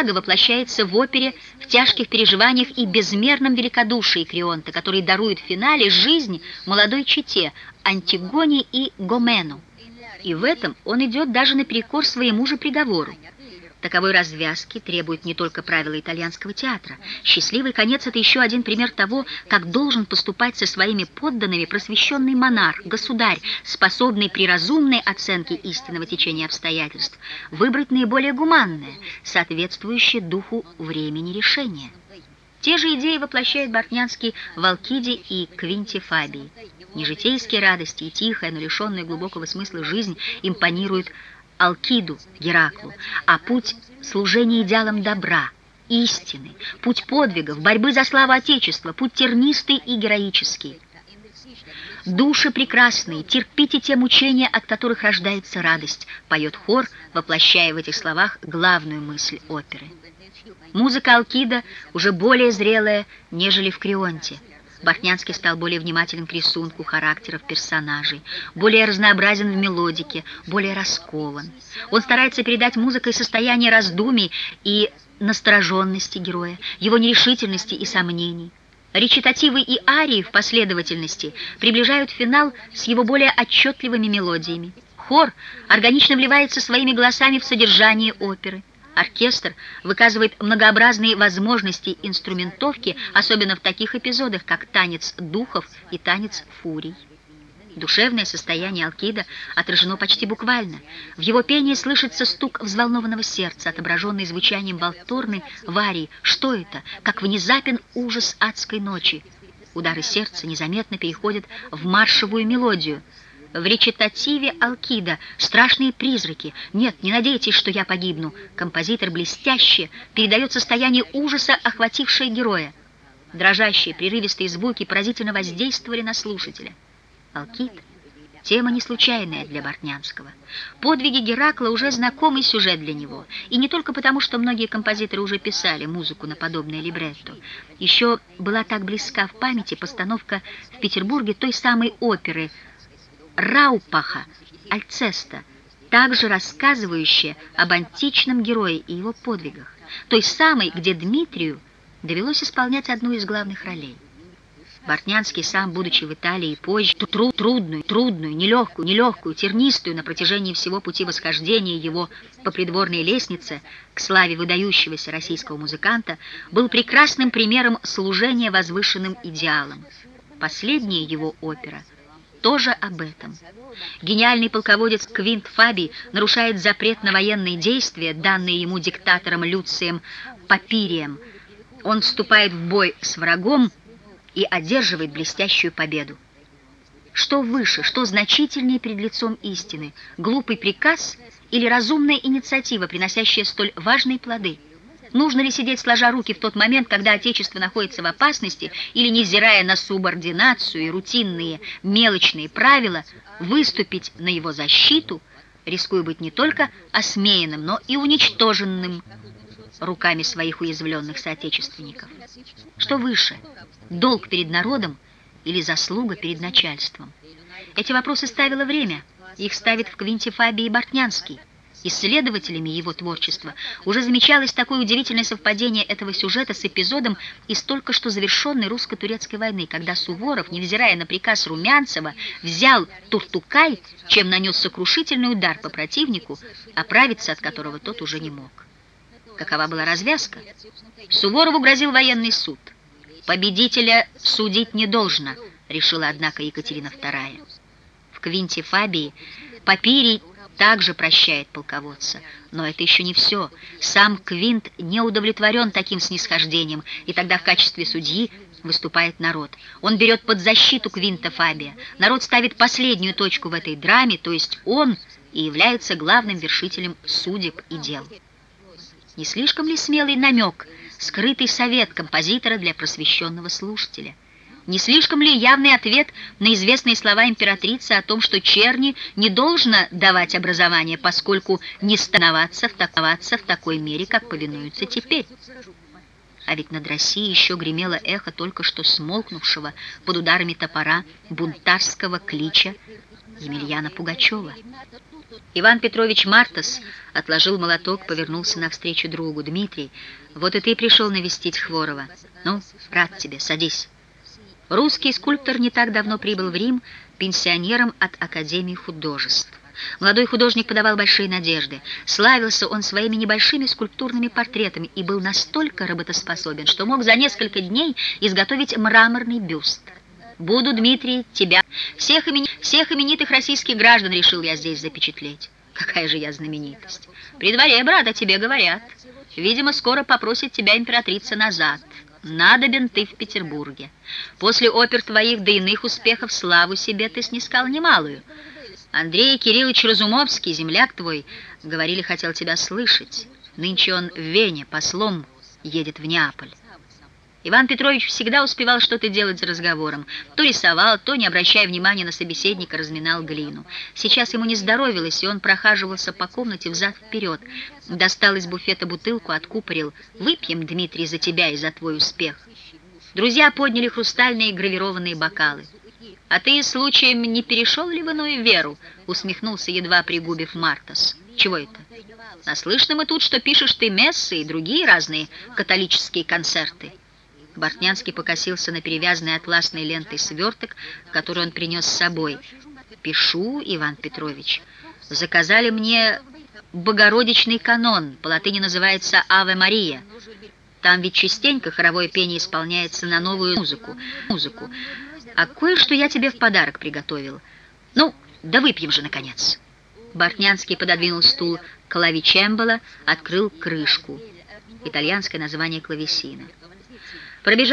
отвага воплощается в опере, в тяжких переживаниях и безмерном великодушии Крионта, который дарует в финале жизнь молодой чете Антигоне и Гомену. И в этом он идет даже наперекор своему же приговору. Таковой развязки требует не только правила итальянского театра. Счастливый конец – это еще один пример того, как должен поступать со своими подданными просвещенный монарх, государь, способный при разумной оценке истинного течения обстоятельств выбрать наиболее гуманное, соответствующее духу времени решение. Те же идеи воплощает Бортнянский в Алкиде и Квинте Фабии. Нежитейские радости и тихая, но лишенная глубокого смысла жизнь импонируют Алкиду, Гераклу, а путь служения идеалам добра, истины, путь подвигов, борьбы за славу Отечества, путь тернистый и героический. «Души прекрасные, терпите те мучения, от которых рождается радость», поет хор, воплощая в этих словах главную мысль оперы. Музыка Алкида уже более зрелая, нежели в Крионте – Бортнянский стал более внимателен к рисунку характеров персонажей, более разнообразен в мелодике, более раскован. Он старается передать музыкой состояние раздумий и настороженности героя, его нерешительности и сомнений. Речитативы и арии в последовательности приближают финал с его более отчетливыми мелодиями. Хор органично вливается своими голосами в содержание оперы. Оркестр выказывает многообразные возможности инструментовки, особенно в таких эпизодах, как танец духов и танец фурий. Душевное состояние Алкида отражено почти буквально. В его пении слышится стук взволнованного сердца, отображенный звучанием Валторны в арии «Что это?» как внезапен ужас адской ночи. Удары сердца незаметно переходят в маршевую мелодию – в речитативе Алкида страшные призраки. Нет, не надейтесь, что я погибну. Композитор блестяще передает состояние ужаса, охватившее героя. Дрожащие, прерывистые звуки поразительно воздействовали на слушателя. Алкид — тема не случайная для Бортнянского. Подвиги Геракла уже знакомый сюжет для него. И не только потому, что многие композиторы уже писали музыку на подобное либретто. Еще была так близка в памяти постановка в Петербурге той самой оперы — Раупаха, Альцеста, также рассказывающая об античном герое и его подвигах, той самой, где Дмитрию довелось исполнять одну из главных ролей. Бортнянский сам, будучи в Италии позже, тру трудную, трудную, нелегкую, нелегкую, тернистую на протяжении всего пути восхождения его по придворной лестнице к славе выдающегося российского музыканта, был прекрасным примером служения возвышенным идеалам. Последняя его опера — тоже об этом. Гениальный полководец Квинт Фабий нарушает запрет на военные действия, данные ему диктатором Люцием Папирием. Он вступает в бой с врагом и одерживает блестящую победу. Что выше, что значительнее перед лицом истины, глупый приказ или разумная инициатива, приносящая столь важные плоды – Нужно ли сидеть сложа руки в тот момент, когда Отечество находится в опасности, или, невзирая на субординацию и рутинные мелочные правила, выступить на его защиту, рискуя быть не только осмеянным, но и уничтоженным руками своих уязвленных соотечественников? Что выше, долг перед народом или заслуга перед начальством? Эти вопросы ставило время, их ставит в Квинте Фабии Бортнянский. Исследователями его творчества уже замечалось такое удивительное совпадение этого сюжета с эпизодом из только что завершенной русско-турецкой войны, когда Суворов, невзирая на приказ Румянцева, взял Туртукай, чем нанес сокрушительный удар по противнику, оправиться от которого тот уже не мог. Какова была развязка? Суворову грозил военный суд. Победителя судить не должно, решила, однако, Екатерина II. В Квинте Фабии Папирий также прощает полководца. Но это еще не все. Сам Квинт не удовлетворен таким снисхождением, и тогда в качестве судьи выступает народ. Он берет под защиту Квинта Фабия. Народ ставит последнюю точку в этой драме, то есть он и является главным вершителем судеб и дел. Не слишком ли смелый намек, скрытый совет композитора для просвещенного слушателя? Не слишком ли явный ответ на известные слова императрицы о том, что черни не должно давать образование, поскольку не становаться втаковаться в такой мере, как повинуются теперь? А ведь над Россией еще гремело эхо только что смолкнувшего под ударами топора бунтарского клича Емельяна Пугачева. Иван Петрович Мартас отложил молоток, повернулся навстречу другу. «Дмитрий, вот и ты пришел навестить Хворова. Ну, рад тебе, садись». Русский скульптор не так давно прибыл в Рим пенсионером от Академии художеств. Молодой художник подавал большие надежды. Славился он своими небольшими скульптурными портретами и был настолько работоспособен, что мог за несколько дней изготовить мраморный бюст. «Буду, Дмитрий, тебя, всех, имени... всех именитых российских граждан решил я здесь запечатлеть. Какая же я знаменитость! При дворе, брат, о тебе говорят. Видимо, скоро попросит тебя императрица назад». Надобен ты в Петербурге. После опер твоих да иных успехов славу себе ты снискал немалую. Андрей Кириллович Разумовский, земляк твой, говорили, хотел тебя слышать. Нынче он в Вене послом едет в Неаполь. Иван Петрович всегда успевал что-то делать за разговором. То рисовал, то, не обращая внимания на собеседника, разминал глину. Сейчас ему не здоровилось, и он прохаживался по комнате взад-вперед. Достал из буфета бутылку, откупорил. «Выпьем, Дмитрий, за тебя и за твой успех». Друзья подняли хрустальные гравированные бокалы. «А ты, случаем, не перешел ли в иную веру?» усмехнулся, едва пригубив Мартас. «Чего это?» «Наслышно мы тут, что пишешь ты мессы и другие разные католические концерты». Бортнянский покосился на перевязанный атласной лентой сверток, который он принес с собой. «Пишу, Иван Петрович. Заказали мне богородичный канон, по латыни называется «Аве Мария». Там ведь частенько хоровое пение исполняется на новую музыку. музыку. А кое-что я тебе в подарок приготовил. Ну, да выпьем же, наконец». Бортнянский пододвинул стул клавичембала, открыл крышку. Итальянское название клавесина. Пробежав